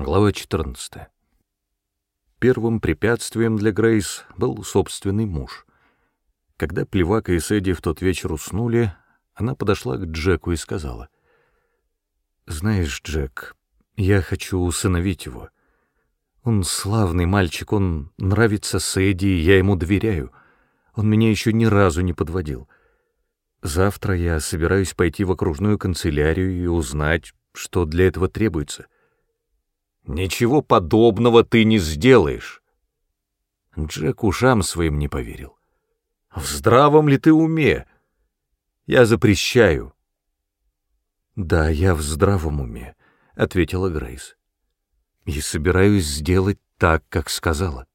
Глава 14. Первым препятствием для Грейс был собственный муж. Когда Плевака и Сэдди в тот вечер уснули, она подошла к Джеку и сказала, «Знаешь, Джек, я хочу усыновить его. Он славный мальчик, он нравится Сэдди, я ему доверяю. Он меня еще ни разу не подводил. Завтра я собираюсь пойти в окружную канцелярию и узнать, что для этого требуется». Ничего подобного ты не сделаешь. Джек ушам своим не поверил. В здравом ли ты уме? Я запрещаю. Да, я в здравом уме, ответила Грейс. И собираюсь сделать так, как сказала.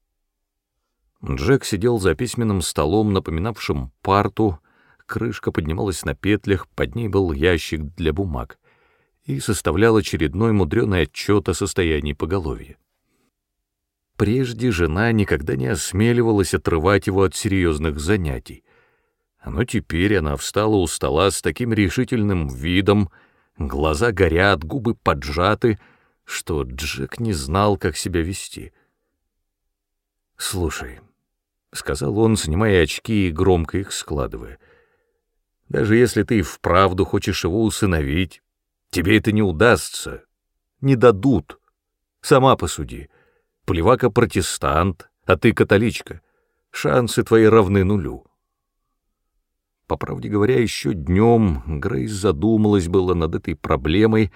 Джек сидел за письменным столом, напоминавшим парту, крышка поднималась на петлях, под ней был ящик для бумаг и составлял очередной мудреный отчет о состоянии поголовья. Прежде жена никогда не осмеливалась отрывать его от серьезных занятий, но теперь она встала у стола с таким решительным видом, глаза горят, губы поджаты, что Джек не знал, как себя вести. «Слушай», — сказал он, снимая очки и громко их складывая, — «даже если ты вправду хочешь его усыновить, Тебе это не удастся. Не дадут. Сама посуди. Плевака протестант, а ты католичка. Шансы твои равны нулю. По правде говоря, еще днем Грейс задумалась было над этой проблемой,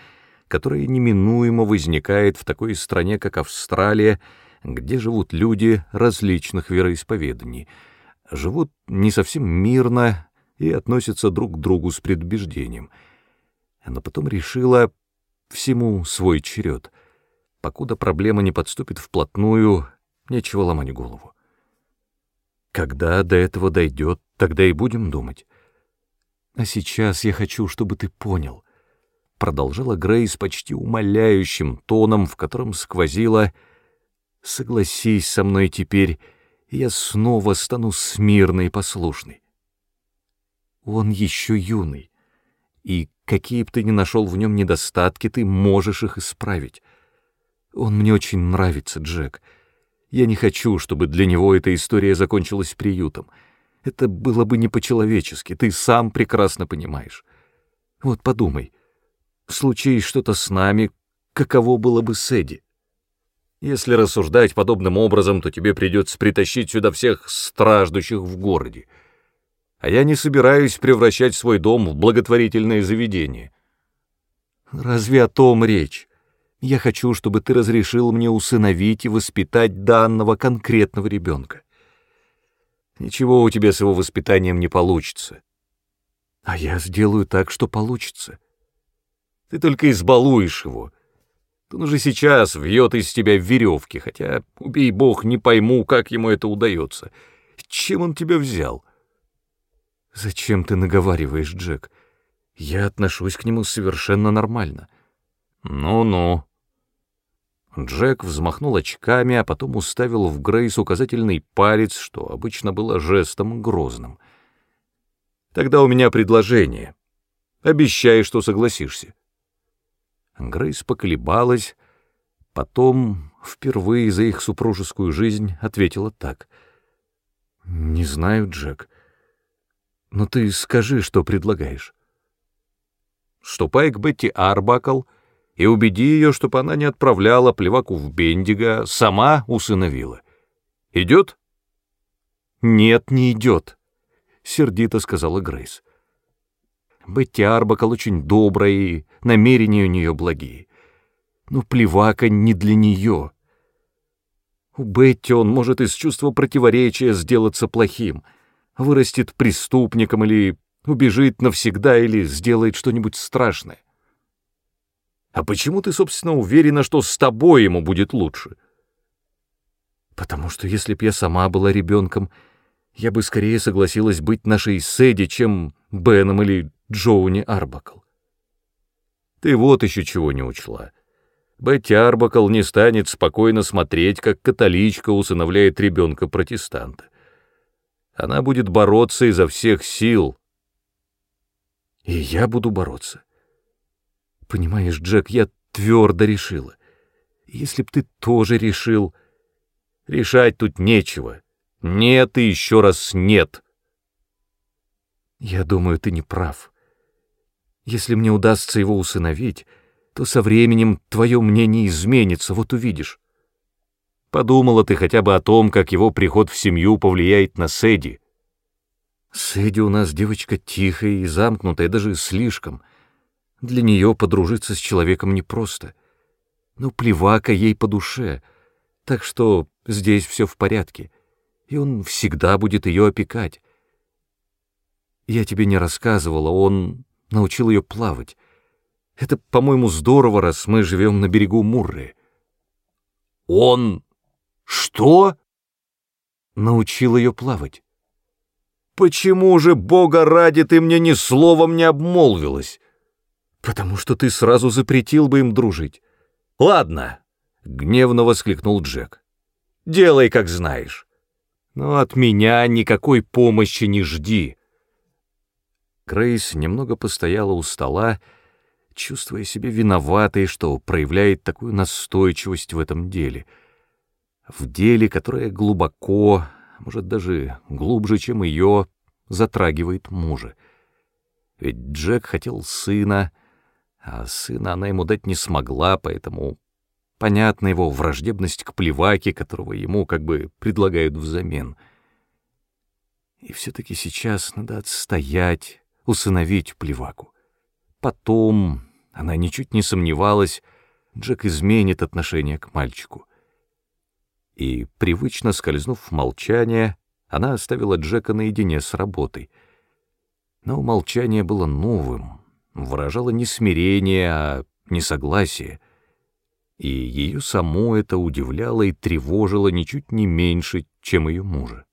которая неминуемо возникает в такой стране, как Австралия, где живут люди различных вероисповеданий, живут не совсем мирно и относятся друг к другу с предубеждением — но потом решила всему свой черед. Покуда проблема не подступит вплотную, нечего ломать голову. Когда до этого дойдет, тогда и будем думать. А сейчас я хочу, чтобы ты понял, — продолжала Грейс почти умоляющим тоном, в котором сквозила «Согласись со мной теперь, я снова стану смирной и послушной». Он еще юный, и какие бы ты ни нашел в нем недостатки, ты можешь их исправить. Он мне очень нравится, Джек. Я не хочу, чтобы для него эта история закончилась приютом. Это было бы не по-человечески, ты сам прекрасно понимаешь. Вот подумай, случись что-то с нами, каково было бы с? Если рассуждать подобным образом, то тебе придется притащить сюда всех страждущих в городе а я не собираюсь превращать свой дом в благотворительное заведение. Разве о том речь? Я хочу, чтобы ты разрешил мне усыновить и воспитать данного конкретного ребенка. Ничего у тебя с его воспитанием не получится. А я сделаю так, что получится. Ты только избалуешь его. Он уже сейчас вьет из тебя веревки, хотя, убей бог, не пойму, как ему это удается. Чем он тебя взял? «Зачем ты наговариваешь, Джек? Я отношусь к нему совершенно нормально». «Ну-ну». Джек взмахнул очками, а потом уставил в Грейс указательный палец, что обычно было жестом грозным. «Тогда у меня предложение. Обещай, что согласишься». Грейс поколебалась, потом, впервые за их супружескую жизнь, ответила так. «Не знаю, Джек». Но ты скажи, что предлагаешь. Ступай к Бетти Арбакл и убеди ее, чтобы она не отправляла плеваку в Бендига, сама усыновила. Идет? Нет, не идет, — сердито сказала Грейс. Бетти Арбакл очень добрая и намерения у нее благие. Но плевака не для нее. У Бетти он может из чувства противоречия сделаться плохим — вырастет преступником или убежит навсегда или сделает что-нибудь страшное. А почему ты, собственно, уверена, что с тобой ему будет лучше? Потому что если б я сама была ребенком, я бы скорее согласилась быть нашей Сэдди, чем Беном или Джоуни Арбакл. Ты вот еще чего не учла. Бетти Арбакл не станет спокойно смотреть, как католичка усыновляет ребенка-протестанта. Она будет бороться изо всех сил. И я буду бороться. Понимаешь, Джек, я твердо решила. Если б ты тоже решил... Решать тут нечего. Нет и еще раз нет. Я думаю, ты не прав. Если мне удастся его усыновить, то со временем твое мнение изменится, вот увидишь. Подумала ты хотя бы о том, как его приход в семью повлияет на Сэдди. Сэдди у нас девочка тихая и замкнутая, даже слишком. Для нее подружиться с человеком непросто. Но плевака ей по душе, так что здесь все в порядке, и он всегда будет ее опекать. Я тебе не рассказывала, он научил ее плавать. Это, по-моему, здорово, раз мы живем на берегу Мурры. Он... что? Научил ее плавать. Почему же, Бога ради, ты мне ни словом не обмолвилась? Потому что ты сразу запретил бы им дружить. Ладно, — гневно воскликнул Джек. Делай, как знаешь. Но от меня никакой помощи не жди. Грейс немного постояла у стола, чувствуя себя виноватой, что проявляет такую настойчивость в этом деле. В деле, которое глубоко, может, даже глубже, чем ее, затрагивает мужа. Ведь Джек хотел сына, а сына она ему дать не смогла, поэтому понятна его враждебность к плеваке, которого ему как бы предлагают взамен. И все-таки сейчас надо отстоять, усыновить плеваку. Потом, она ничуть не сомневалась, Джек изменит отношение к мальчику. И, привычно скользнув в молчание, она оставила Джека наедине с работой. Но молчание было новым, выражало не смирение, а несогласие. И ее само это удивляло и тревожило ничуть не меньше, чем ее мужа.